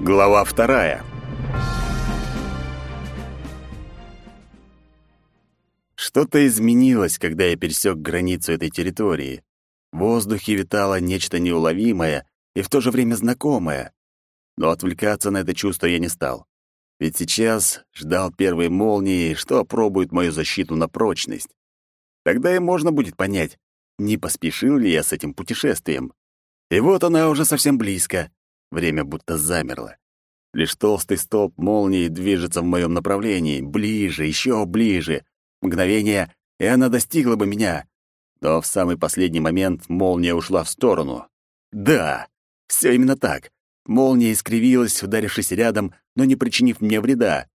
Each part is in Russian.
Глава вторая. Что-то изменилось, когда я пересек границу этой территории. В воздухе витало нечто неуловимое и в то же время знакомое. Но отвлекаться на это чувство я не стал. Ведь сейчас ждал первой молнии, что опробует мою защиту на прочность. Тогда и можно будет понять, не поспешил ли я с этим путешествием. И вот она уже совсем близко. Время будто замерло. Лишь толстый столб молнии движется в моем направлении, ближе, еще ближе. Мгновение, и она достигла бы меня. Но в самый последний момент молния ушла в сторону. Да, все именно так. Молния искривилась, ударившись рядом, но не причинив мне вреда.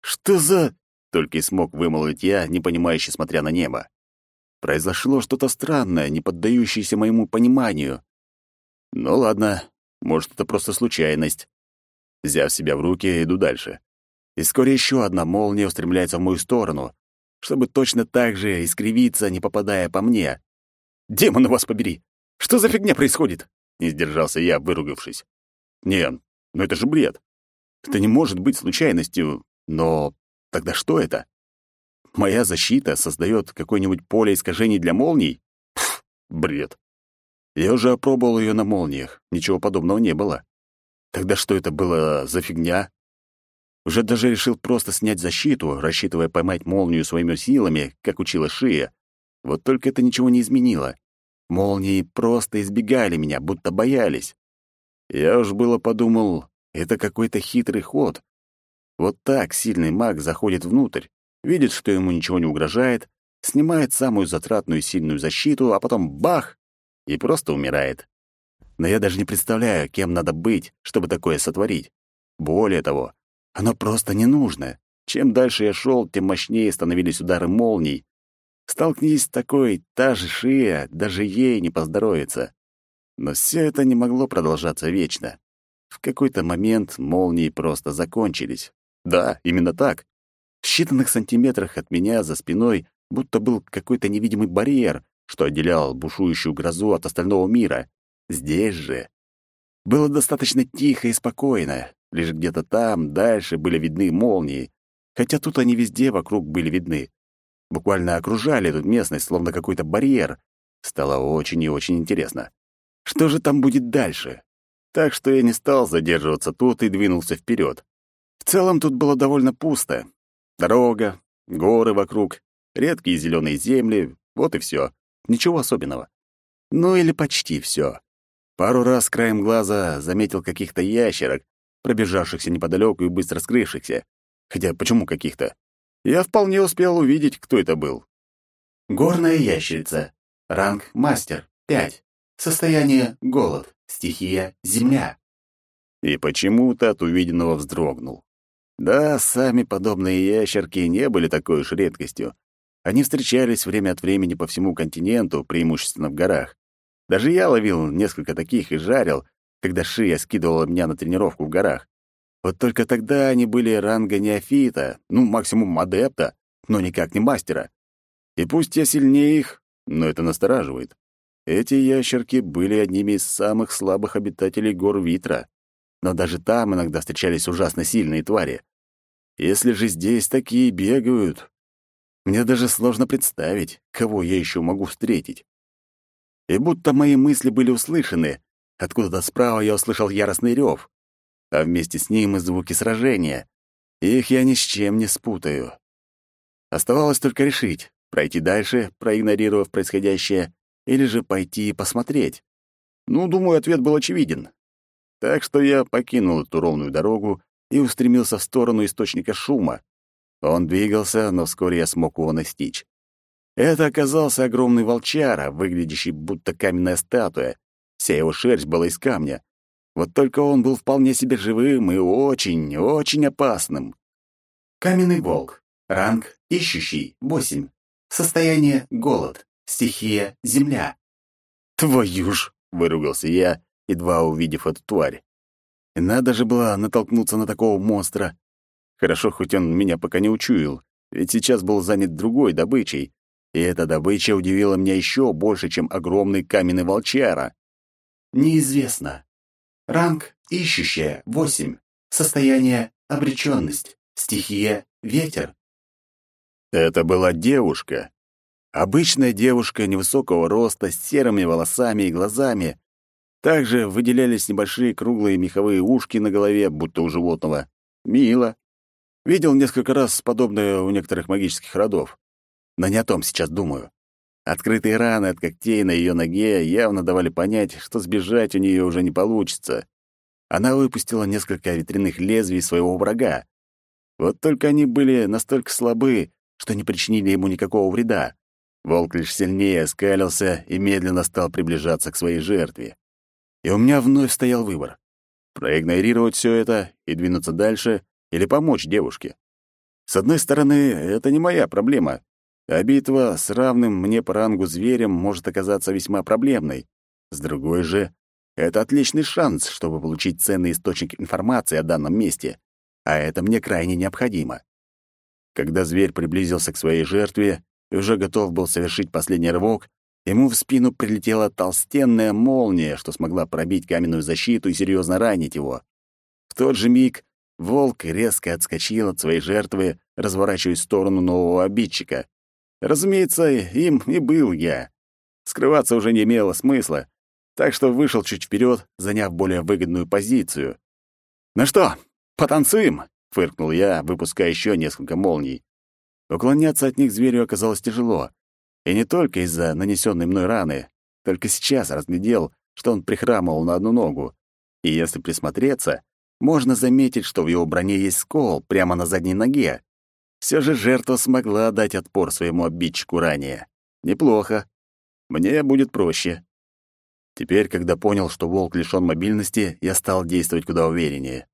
«Что за...» — только и смог вымолвить я, непонимающе смотря на небо. Произошло что-то странное, не поддающееся моему пониманию. Ну ладно, может, это просто случайность. Взяв себя в руки, иду дальше. И вскоре еще одна молния устремляется в мою сторону, чтобы точно так же искривиться, не попадая по мне. «Демон вас побери! Что за фигня происходит?» — не сдержался я, выругавшись. «Не, ну это же бред. Это не может быть случайностью, но тогда что это? Моя защита создает какое-нибудь поле искажений для молний? Пф, бред. Я уже опробовал ее на молниях, ничего подобного не было. Тогда что это было за фигня? Уже даже решил просто снять защиту, рассчитывая поймать молнию своими силами, как учила Шия. Вот только это ничего не изменило. Молнии просто избегали меня, будто боялись. Я уж было подумал, это какой-то хитрый ход. Вот так сильный маг заходит внутрь, видит, что ему ничего не угрожает, снимает самую затратную сильную защиту, а потом бах! И просто умирает. Но я даже не представляю, кем надо быть, чтобы такое сотворить. Более того, оно просто не нужно. Чем дальше я шел, тем мощнее становились удары молний. Столкнись с такой, та же шия, даже ей не поздоровится. Но все это не могло продолжаться вечно. В какой-то момент молнии просто закончились. Да, именно так. В считанных сантиметрах от меня за спиной будто был какой-то невидимый барьер, что отделял бушующую грозу от остального мира. Здесь же было достаточно тихо и спокойно. Лишь где-то там, дальше, были видны молнии, хотя тут они везде вокруг были видны. Буквально окружали эту местность, словно какой-то барьер. Стало очень и очень интересно. Что же там будет дальше? Так что я не стал задерживаться тут и двинулся вперед. В целом тут было довольно пусто. Дорога, горы вокруг, редкие зеленые земли, вот и все. Ничего особенного. Ну или почти все. Пару раз краем глаза заметил каких-то ящерок, пробежавшихся неподалеку и быстро скрывшихся. Хотя почему каких-то? Я вполне успел увидеть, кто это был. Горная ящерица. Ранг мастер. 5. Состояние голод. Стихия земля. И почему-то от увиденного вздрогнул. Да, сами подобные ящерки не были такой уж редкостью. Они встречались время от времени по всему континенту, преимущественно в горах. Даже я ловил несколько таких и жарил, когда Шия скидывала меня на тренировку в горах. Вот только тогда они были ранга неофита, ну, максимум адепта, но никак не мастера. И пусть я сильнее их, но это настораживает. Эти ящерки были одними из самых слабых обитателей гор Витра. Но даже там иногда встречались ужасно сильные твари. Если же здесь такие бегают, мне даже сложно представить, кого я еще могу встретить. И будто мои мысли были услышаны, откуда-то справа я услышал яростный рев, а вместе с ним и звуки сражения. Их я ни с чем не спутаю. Оставалось только решить, пройти дальше, проигнорировав происходящее, или же пойти и посмотреть. Ну, думаю, ответ был очевиден. Так что я покинул эту ровную дорогу и устремился в сторону источника шума, он двигался, но вскоре я смог его настичь. Это оказался огромный волчара, выглядящий будто каменная статуя. Вся его шерсть была из камня. Вот только он был вполне себе живым и очень, очень опасным. Каменный волк. Ранг ищущий. 8. Состояние голод. Стихия земля. Твою ж, выругался я, едва увидев эту тварь. надо же было натолкнуться на такого монстра. Хорошо, хоть он меня пока не учуял, ведь сейчас был занят другой добычей, и эта добыча удивила меня еще больше, чем огромный каменный волчара. Неизвестно. Ранг ищущая 8. Состояние — обреченность. Стихия — ветер. Это была девушка. Обычная девушка невысокого роста, с серыми волосами и глазами. Также выделялись небольшие круглые меховые ушки на голове, будто у животного. Мило. Видел несколько раз подобное у некоторых магических родов. Но не о том сейчас думаю. Открытые раны от когтей на ее ноге явно давали понять, что сбежать у нее уже не получится. Она выпустила несколько ветряных лезвий своего врага. Вот только они были настолько слабы, что не причинили ему никакого вреда. Волк лишь сильнее оскалился и медленно стал приближаться к своей жертве. И у меня вновь стоял выбор — проигнорировать все это и двинуться дальше или помочь девушке. С одной стороны, это не моя проблема, а битва с равным мне по рангу зверем может оказаться весьма проблемной. С другой же, это отличный шанс, чтобы получить ценный источник информации о данном месте, а это мне крайне необходимо. Когда зверь приблизился к своей жертве и уже готов был совершить последний рывок, ему в спину прилетела толстенная молния, что смогла пробить каменную защиту и серьезно ранить его. В тот же миг волк резко отскочил от своей жертвы, разворачиваясь в сторону нового обидчика. Разумеется, им и был я. Скрываться уже не имело смысла, так что вышел чуть вперед, заняв более выгодную позицию. «Ну что, потанцуем?» — фыркнул я, выпуская еще несколько молний. Уклоняться от них зверю оказалось тяжело. И не только из-за нанесенной мной раны. Только сейчас разглядел, что он прихрамывал на одну ногу. И если присмотреться, можно заметить, что в его броне есть скол прямо на задней ноге. Все же жертва смогла дать отпор своему обидчику ранее. Неплохо. Мне будет проще. Теперь, когда понял, что волк лишён мобильности, я стал действовать куда увереннее.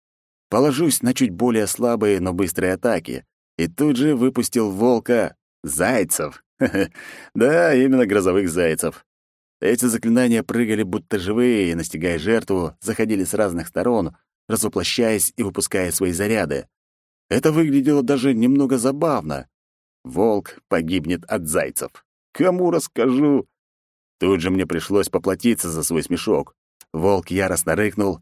Положусь на чуть более слабые, но быстрые атаки, и тут же выпустил волка зайцев. Да, именно грозовых зайцев. Эти заклинания прыгали будто живые, настигая жертву, заходили с разных сторон, разоплощаясь и выпуская свои заряды. Это выглядело даже немного забавно. Волк погибнет от зайцев. Кому расскажу? Тут же мне пришлось поплатиться за свой смешок. Волк яростно рыкнул,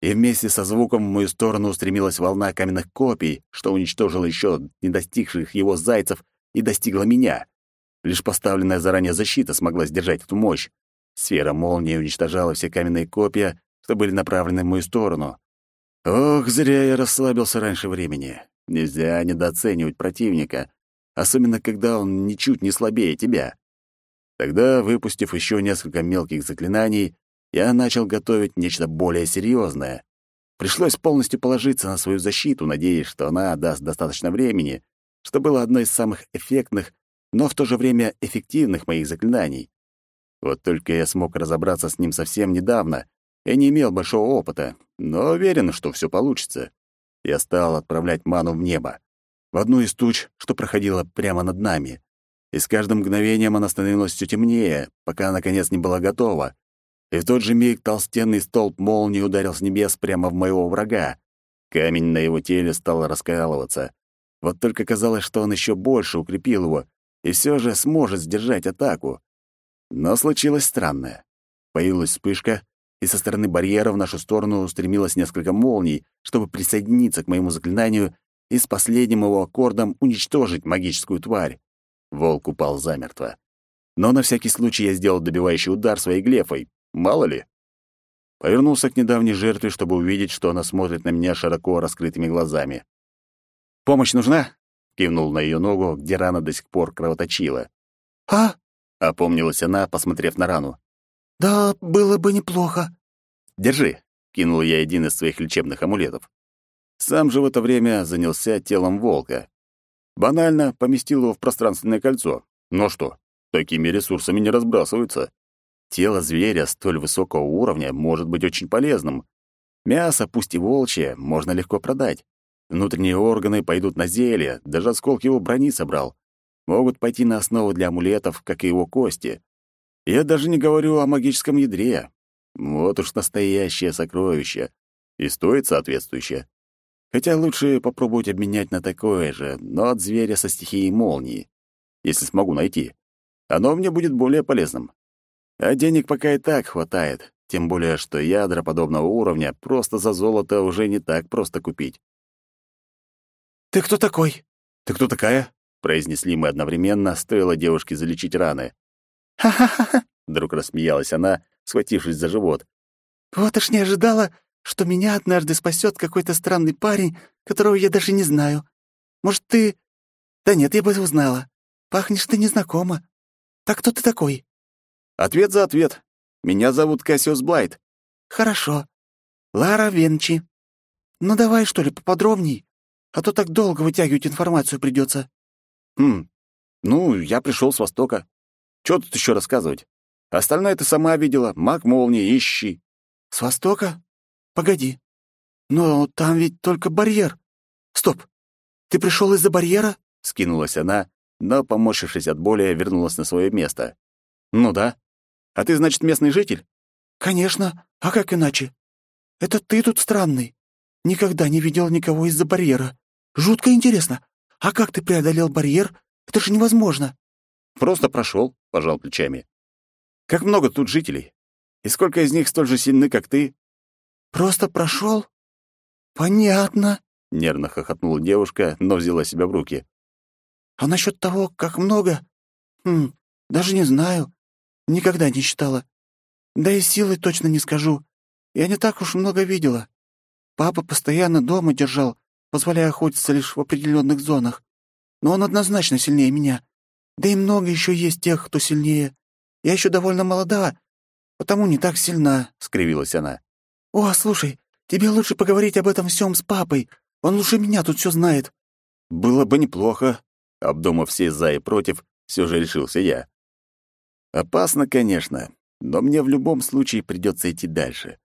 и вместе со звуком в мою сторону устремилась волна каменных копий, что уничтожила еще не достигших его зайцев и достигла меня. Лишь поставленная заранее защита смогла сдержать эту мощь. Сфера молнии уничтожала все каменные копья, что были направлены в мою сторону. Ох, зря я расслабился раньше времени. Нельзя недооценивать противника, особенно когда он ничуть не слабее тебя. Тогда, выпустив еще несколько мелких заклинаний, я начал готовить нечто более серьезное. Пришлось полностью положиться на свою защиту, надеясь, что она даст достаточно времени, что было одно из самых эффектных, но в то же время эффективных моих заклинаний. Вот только я смог разобраться с ним совсем недавно, я не имел большого опыта, но уверен, что все получится. Я стал отправлять ману в небо, в одну из туч, что проходила прямо над нами. И с каждым мгновением она становилась все темнее, пока, наконец, не была готова. И в тот же миг толстенный столб молнии ударил с небес прямо в моего врага. Камень на его теле стал раскалываться. Вот только казалось, что он еще больше укрепил его, и все же сможет сдержать атаку. Но случилось странное. Появилась вспышка, и со стороны барьера в нашу сторону устремилось несколько молний, чтобы присоединиться к моему заклинанию и с последним его аккордом уничтожить магическую тварь. Волк упал замертво. Но на всякий случай я сделал добивающий удар своей глефой. Мало ли. Повернулся к недавней жертве, чтобы увидеть, что она смотрит на меня широко раскрытыми глазами. «Помощь нужна?» — кивнул на ее ногу, где рана до сих пор кровоточила. «А?» — опомнилась она, посмотрев на рану. «Да, было бы неплохо». «Держи», — кинул я один из своих лечебных амулетов. Сам же в это время занялся телом волка. Банально поместил его в пространственное кольцо. Но что, такими ресурсами не разбрасываются. Тело зверя столь высокого уровня может быть очень полезным. Мясо, пусть и волчье, можно легко продать. Внутренние органы пойдут на зелье, даже осколки его брони собрал. Могут пойти на основу для амулетов, как и его кости. Я даже не говорю о магическом ядре. Вот уж настоящее сокровище. И стоит соответствующе. Хотя лучше попробовать обменять на такое же, но от зверя со стихией молнии. Если смогу найти. Оно мне будет более полезным. А денег пока и так хватает. тем более что ядра подобного уровня просто за золото уже не так просто купить. «Ты кто такой?» «Ты кто такая?» — произнесли мы одновременно, стоило девушке залечить раны. «Ха-ха-ха!» — вдруг рассмеялась она, схватившись за живот. «Вот уж не ожидала, что меня однажды спасет какой-то странный парень, которого я даже не знаю. Может, ты... Да нет, я бы узнала. Пахнешь ты незнакомо. Так кто ты такой?» «Ответ за ответ. Меня зовут Кассиус Блайт». «Хорошо. Лара Венчи. Ну давай, что ли, поподробней, а то так долго вытягивать информацию придется. «Хм. Ну, я пришел с Востока. Что тут еще рассказывать? Остальное ты сама видела. Маг молнии, ищи». «С Востока? Погоди. Но там ведь только барьер. Стоп. Ты пришел из-за барьера?» — скинулась она, но, поморщившись от боли, вернулась на свое место. «Ну да. А ты, значит, местный житель?» «Конечно. А как иначе? Это ты тут странный. Никогда не видел никого из-за барьера. Жутко интересно. А как ты преодолел барьер? Это же невозможно». «Просто прошел», — пожал плечами. «Как много тут жителей? И сколько из них столь же сильны, как ты?» «Просто прошел? Понятно», — нервно хохотнула девушка, но взяла себя в руки. «А насчет того, как много? Хм, даже не знаю. Никогда не считала. Да и силы точно не скажу. Я не так уж много видела. Папа постоянно дома держал, позволяя охотиться лишь в определенных зонах. Но он однозначно сильнее меня. Да и много еще есть тех, кто сильнее. Я еще довольно молода, потому не так сильна», — скривилась она. «О, слушай, тебе лучше поговорить об этом всем с папой. Он лучше меня тут все знает». «Было бы неплохо», — обдумав все «за» и «против», все же решился я. «Опасно, конечно, но мне в любом случае придется идти дальше.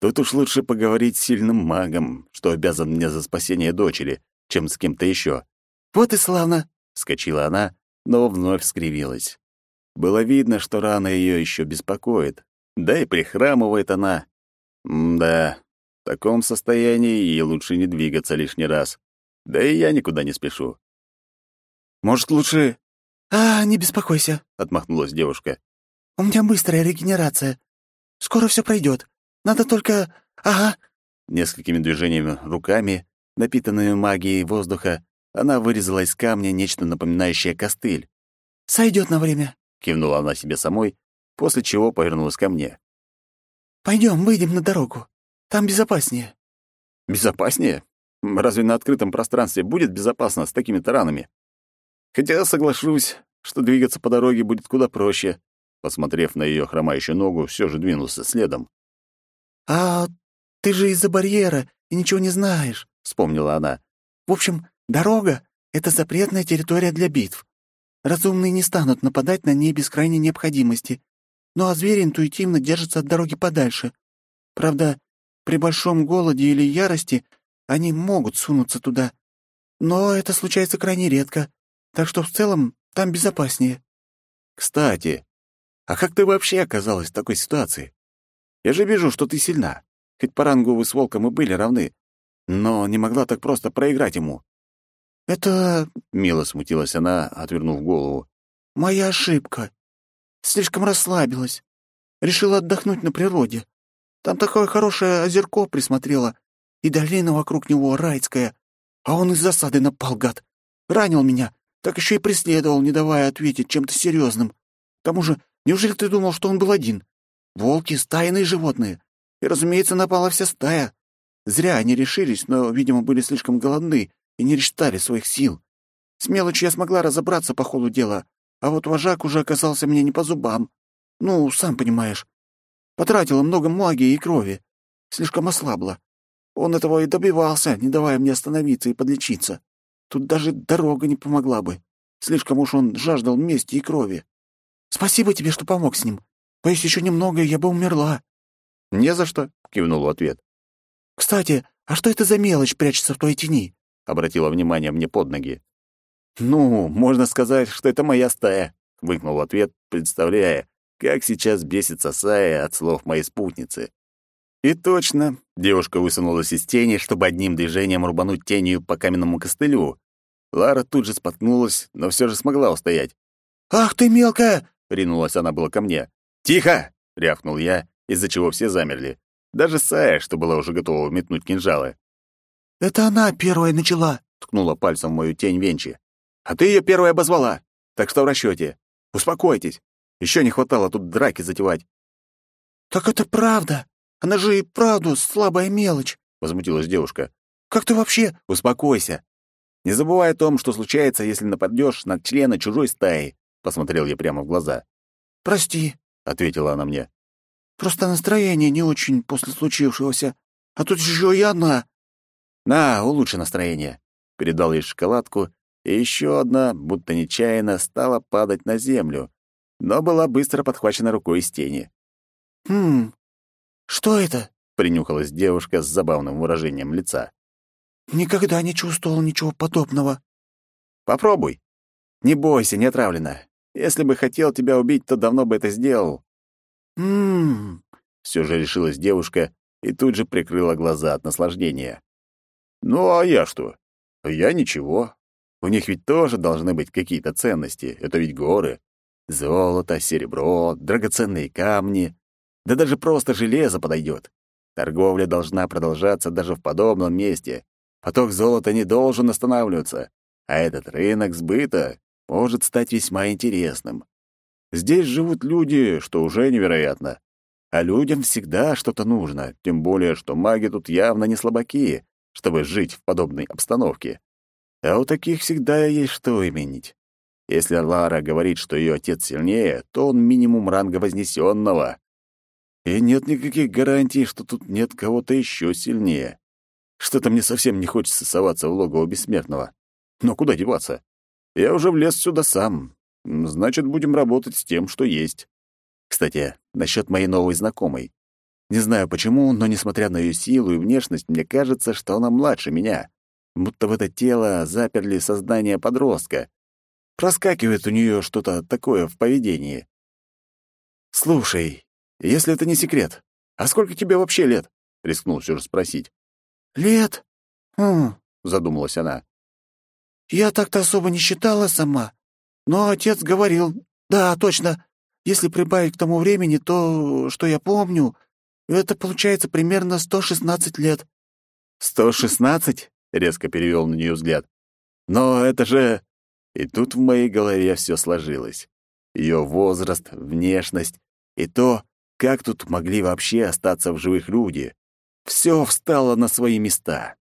Тут уж лучше поговорить с сильным магом, что обязан мне за спасение дочери, чем с кем-то еще. «Вот и славно!» — вскочила она, но вновь скривилась. Было видно, что рана ее еще беспокоит. Да и прихрамывает она. М-да, в таком состоянии ей лучше не двигаться лишний раз. Да и я никуда не спешу. «Может, лучше...» «А, не беспокойся», — отмахнулась девушка. «У меня быстрая регенерация. Скоро все пройдет. Надо только... Ага». Несколькими движениями руками, напитанными магией воздуха, она вырезала из камня нечто напоминающее костыль. «Сойдет на время», — кивнула она себе самой, после чего повернулась ко мне. Пойдем, выйдем на дорогу. Там безопаснее». «Безопаснее? Разве на открытом пространстве будет безопасно с такими таранами? Хотя соглашусь, что двигаться по дороге будет куда проще». Посмотрев на ее хромающую ногу, все же двинулся следом. «А ты же из-за барьера и ничего не знаешь», — вспомнила она. «В общем, дорога — это запретная территория для битв. Разумные не станут нападать на ней без крайней необходимости. Ну а звери интуитивно держатся от дороги подальше. Правда, при большом голоде или ярости они могут сунуться туда. Но это случается крайне редко, так что в целом там безопаснее». «Кстати, а как ты вообще оказалась в такой ситуации? Я же вижу, что ты сильна. Хоть по рангу вы с волком и были равны. Но не могла так просто проиграть ему». «Это...» — мило смутилась она, отвернув голову. «Моя ошибка. Слишком расслабилась. Решила отдохнуть на природе. Там такое хорошее озерко присмотрела, и долина вокруг него райская. А он из засады напал, гад. Ранил меня, так еще и преследовал, не давая ответить чем-то серьезным. К тому же, неужели ты думал, что он был один? Волки — стайные животные. И, разумеется, напала вся стая. Зря они решились, но, видимо, были слишком голодны и не рассчитали своих сил. С мелочью я смогла разобраться по ходу дела, а вот вожак уже оказался мне не по зубам. Ну, сам понимаешь. Потратила много магии и крови. Слишком ослабла. Он этого и добивался, не давая мне остановиться и подлечиться. Тут даже дорога не помогла бы. Слишком уж он жаждал мести и крови. Спасибо тебе, что помог с ним. Боюсь, еще немного, и я бы умерла». «Не за что», — кивнул в ответ. «Кстати, а что это за мелочь прячется в твоей тени?» — обратила внимание мне под ноги. «Ну, можно сказать, что это моя стая», — выкнул в ответ, представляя, как сейчас бесится Сая от слов моей спутницы. И точно, девушка высунулась из тени, чтобы одним движением рубануть тенью по каменному костылю. Лара тут же споткнулась, но все же смогла устоять. «Ах ты мелкая!» — ринулась она была ко мне. «Тихо!» — рявкнул я из-за чего все замерли. Даже Сая, что была уже готова метнуть кинжалы. «Это она первая начала», — ткнула пальцем в мою тень Венчи. «А ты ее первая обозвала, так что в расчете. Успокойтесь. Еще не хватало тут драки затевать». «Так это правда. Она же и правду слабая мелочь», — возмутилась девушка. «Как ты вообще...» «Успокойся. Не забывай о том, что случается, если нападешь на члена чужой стаи», — посмотрел я прямо в глаза. «Прости», — ответила она мне. «Просто настроение не очень после случившегося. А тут еще и она». «На, улучши настроение», — передал ей шоколадку, и еще одна, будто нечаянно, стала падать на землю, но была быстро подхвачена рукой из тени. «Хм, что это?» — принюхалась девушка с забавным выражением лица. «Никогда не чувствовал ничего подобного». «Попробуй. Не бойся, не отравлено. Если бы хотел тебя убить, то давно бы это сделал». «М-м-м», все же решилась девушка и тут же прикрыла глаза от наслаждения. «Ну, а я что? Я ничего. У них ведь тоже должны быть какие-то ценности. Это ведь горы. Золото, серебро, драгоценные камни. Да даже просто железо подойдет. Торговля должна продолжаться даже в подобном месте. Поток золота не должен останавливаться. А этот рынок сбыта может стать весьма интересным. Здесь живут люди, что уже невероятно. А людям всегда что-то нужно, тем более, что маги тут явно не слабаки, чтобы жить в подобной обстановке. А у таких всегда есть что именить. Если Лара говорит, что ее отец сильнее, то он минимум ранга вознесенного. И нет никаких гарантий, что тут нет кого-то еще сильнее. Что-то мне совсем не хочется соваться в логово бессмертного. Но куда деваться? Я уже влез сюда сам. Значит, будем работать с тем, что есть. Кстати, насчет моей новой знакомой. Не знаю почему, но, несмотря на ее силу и внешность, мне кажется, что она младше меня. Будто в это тело заперли сознание подростка. Проскакивает у нее что-то такое в поведении. «Слушай, если это не секрет, а сколько тебе вообще лет?» — рискнул все же спросить. «Лет? Хм», — задумалась она. Я так-то особо не считала сама. Но отец говорил, да, точно, если прибавить к тому времени то, что я помню, это получается примерно 116 лет. «116?» — резко перевел на нее взгляд. «Но это же...» И тут в моей голове все сложилось. Ее возраст, внешность и то, как тут могли вообще остаться в живых люди. Все встало на свои места.